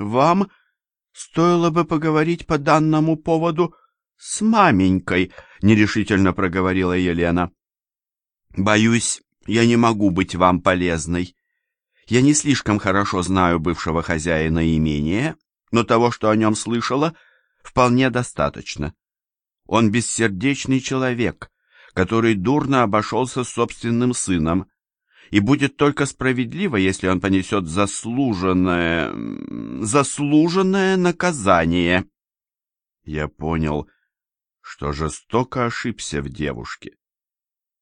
Вам стоило бы поговорить по данному поводу с маменькой, нерешительно проговорила Елена. Боюсь, я не могу быть вам полезной. Я не слишком хорошо знаю бывшего хозяина имения, но того, что о нем слышала, вполне достаточно. Он бессердечный человек, который дурно обошелся с собственным сыном, и будет только справедливо, если он понесет заслуженное... заслуженное наказание. Я понял, что жестоко ошибся в девушке.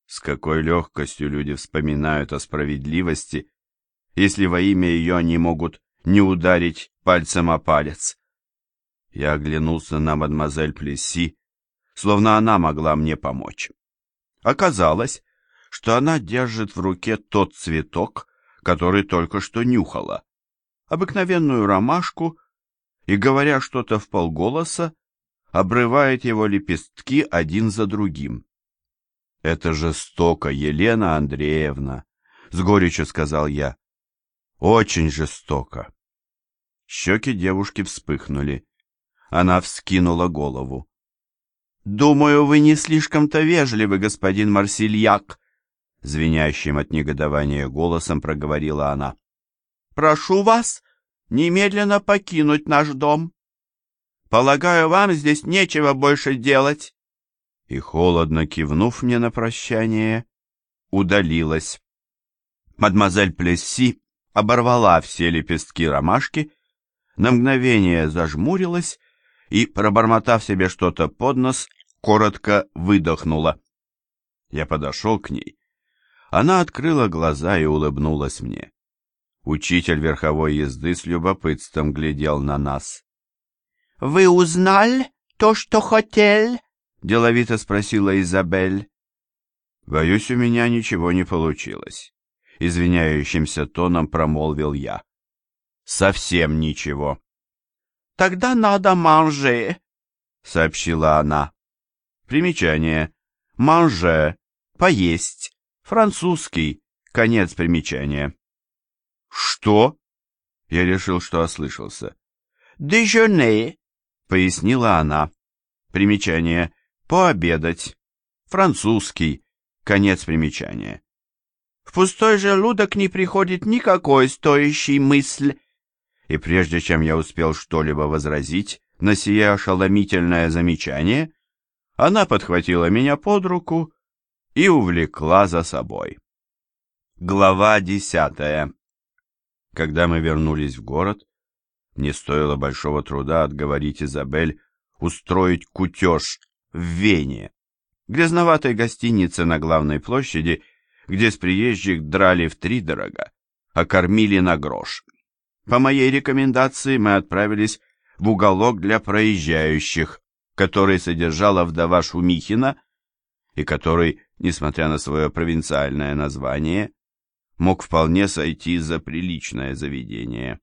С какой легкостью люди вспоминают о справедливости, если во имя ее они могут не ударить пальцем о палец. Я оглянулся на мадемуазель Плесси, словно она могла мне помочь. Оказалось, что она держит в руке тот цветок, который только что нюхала, обыкновенную ромашку, и, говоря что-то в полголоса, обрывает его лепестки один за другим. «Это жестоко, Елена Андреевна», — с горечью сказал я. «Очень жестоко». Щеки девушки вспыхнули. Она вскинула голову. «Думаю, вы не слишком-то вежливы, господин Марсельяк», звенящим от негодования голосом проговорила она. «Прошу вас немедленно покинуть наш дом. Полагаю, вам здесь нечего больше делать». И, холодно кивнув мне на прощание, удалилась. Мадемуазель Плесси оборвала все лепестки ромашки, на мгновение зажмурилась и, пробормотав себе что-то под нос, коротко выдохнула. Я подошел к ней она открыла глаза и улыбнулась мне. Учитель верховой езды с любопытством глядел на нас. — Вы узнали то, что хотел? — деловито спросила Изабель. — Боюсь, у меня ничего не получилось. Извиняющимся тоном промолвил я. — Совсем ничего. — Тогда надо манже, — сообщила она. Примечание. Манже. Поесть. Французский. Конец примечания. Что? Я решил, что ослышался. Дежурне, пояснила она. Примечание. Пообедать. Французский. Конец примечания. В пустой желудок не приходит никакой стоящей мысль. И прежде чем я успел что-либо возразить на сие ошеломительное замечание, она подхватила меня под руку и увлекла за собой. Глава десятая. Когда мы вернулись в город, мне стоило большого труда отговорить Изабель устроить кутеж в Вене, грязноватой гостинице на главной площади, где с приезжих драли втридорога, а кормили на грош. По моей рекомендации мы отправились в уголок для проезжающих, который содержала вдова Шумихина и который несмотря на свое провинциальное название, мог вполне сойти за приличное заведение.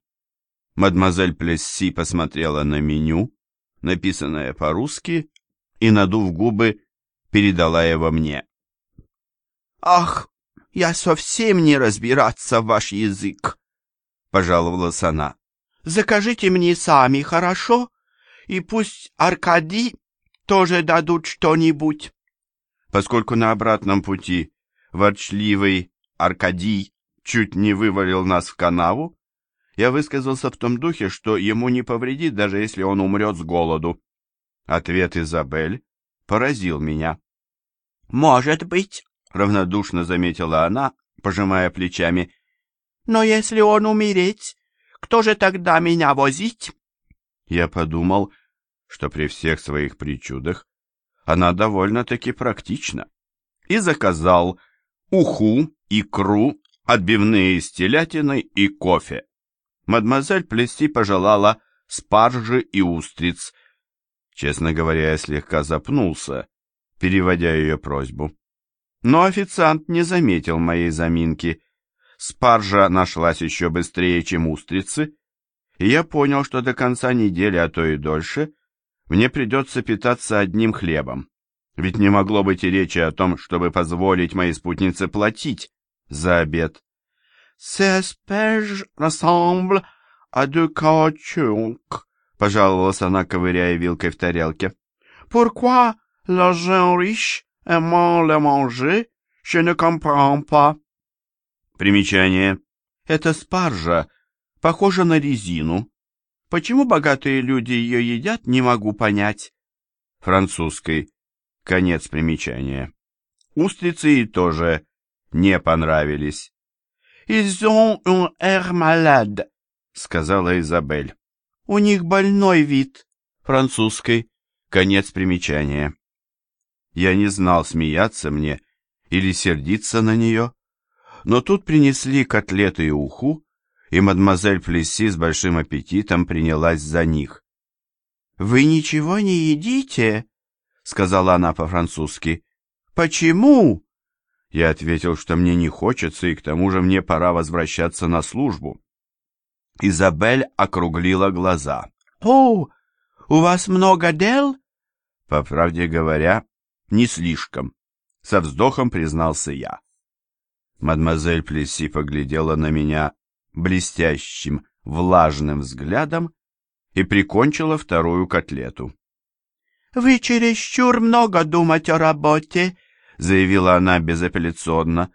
Мадемуазель Плесси посмотрела на меню, написанное по-русски, и, надув губы, передала его мне. «Ах, я совсем не разбираться в ваш язык!» — пожаловалась она. «Закажите мне сами, хорошо? И пусть Аркадий тоже дадут что-нибудь» поскольку на обратном пути ворчливый Аркадий чуть не вывалил нас в канаву, я высказался в том духе, что ему не повредит, даже если он умрет с голоду. Ответ Изабель поразил меня. «Может быть», — равнодушно заметила она, пожимая плечами, «но если он умереть, кто же тогда меня возить?» Я подумал, что при всех своих причудах она довольно-таки практична, и заказал уху, икру, отбивные из телятины и кофе. Мадемуазель Плести пожелала спаржи и устриц. Честно говоря, я слегка запнулся, переводя ее просьбу. Но официант не заметил моей заминки. Спаржа нашлась еще быстрее, чем устрицы, и я понял, что до конца недели, а то и дольше, мне придется питаться одним хлебом. Ведь не могло быть и речи о том, чтобы позволить моей спутнице платить за обед. «Ces asperges ressemblent а de caoutchouc», — пожаловалась она, ковыряя вилкой в тарелке. «Pourquoi les gens riches aiment le manger? Je ne comprends pas». Примечание. Это спаржа, похожа на резину. Почему богатые люди ее едят, не могу понять. Французской. Конец примечания. Устрицы ей тоже не понравились. «Ils ont un air malade», — сказала Изабель. «У них больной вид». Французской. Конец примечания. Я не знал, смеяться мне или сердиться на нее. Но тут принесли котлеты и уху, и мадемуазель Плесси с большим аппетитом принялась за них. «Вы ничего не едите?» — сказала она по-французски. «Почему?» Я ответил, что мне не хочется, и к тому же мне пора возвращаться на службу. Изабель округлила глаза. «О, у вас много дел?» По правде говоря, не слишком. Со вздохом признался я. Мадемуазель Плесси поглядела на меня блестящим, влажным взглядом и прикончила вторую котлету. «Вы чересчур много думать о работе», — заявила она безапелляционно.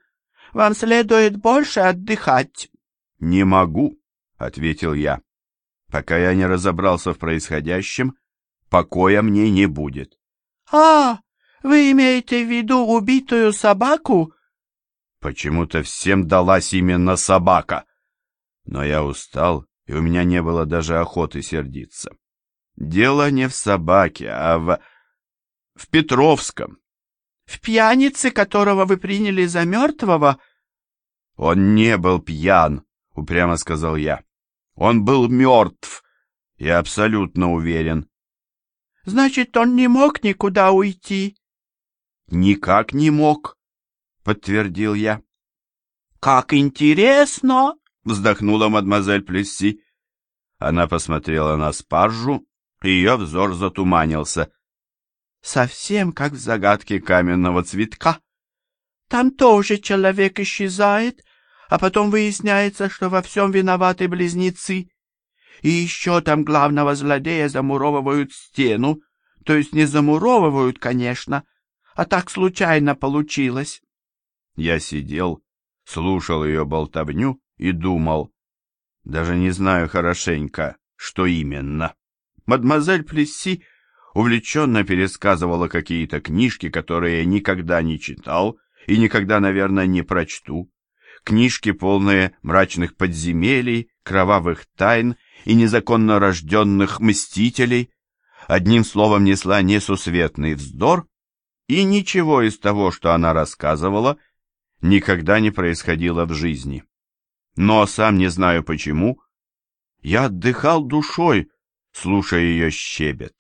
«Вам следует больше отдыхать». «Не могу», — ответил я. «Пока я не разобрался в происходящем, покоя мне не будет». «А, вы имеете в виду убитую собаку?» Почему-то всем далась именно собака. Но я устал, и у меня не было даже охоты сердиться. Дело не в собаке, а в... в Петровском. В пьянице, которого вы приняли за мертвого? Он не был пьян, упрямо сказал я. Он был мертв, я абсолютно уверен. Значит, он не мог никуда уйти? Никак не мог, подтвердил я. Как интересно, вздохнула мадемуазель Плесси. Она посмотрела на спаржу, и ее взор затуманился. Совсем как в загадке каменного цветка. Там тоже человек исчезает, а потом выясняется, что во всем виноваты близнецы. И еще там главного злодея замуровывают стену, то есть не замуровывают, конечно, а так случайно получилось. Я сидел, слушал ее болтовню и думал, даже не знаю хорошенько, что именно. Мадемуазель Плесси увлеченно пересказывала какие-то книжки, которые я никогда не читал и никогда, наверное, не прочту. Книжки, полные мрачных подземелий, кровавых тайн и незаконно рожденных мстителей. Одним словом, несла несусветный вздор, и ничего из того, что она рассказывала, никогда не происходило в жизни. Но сам не знаю почему, я отдыхал душой, слушая ее щебет.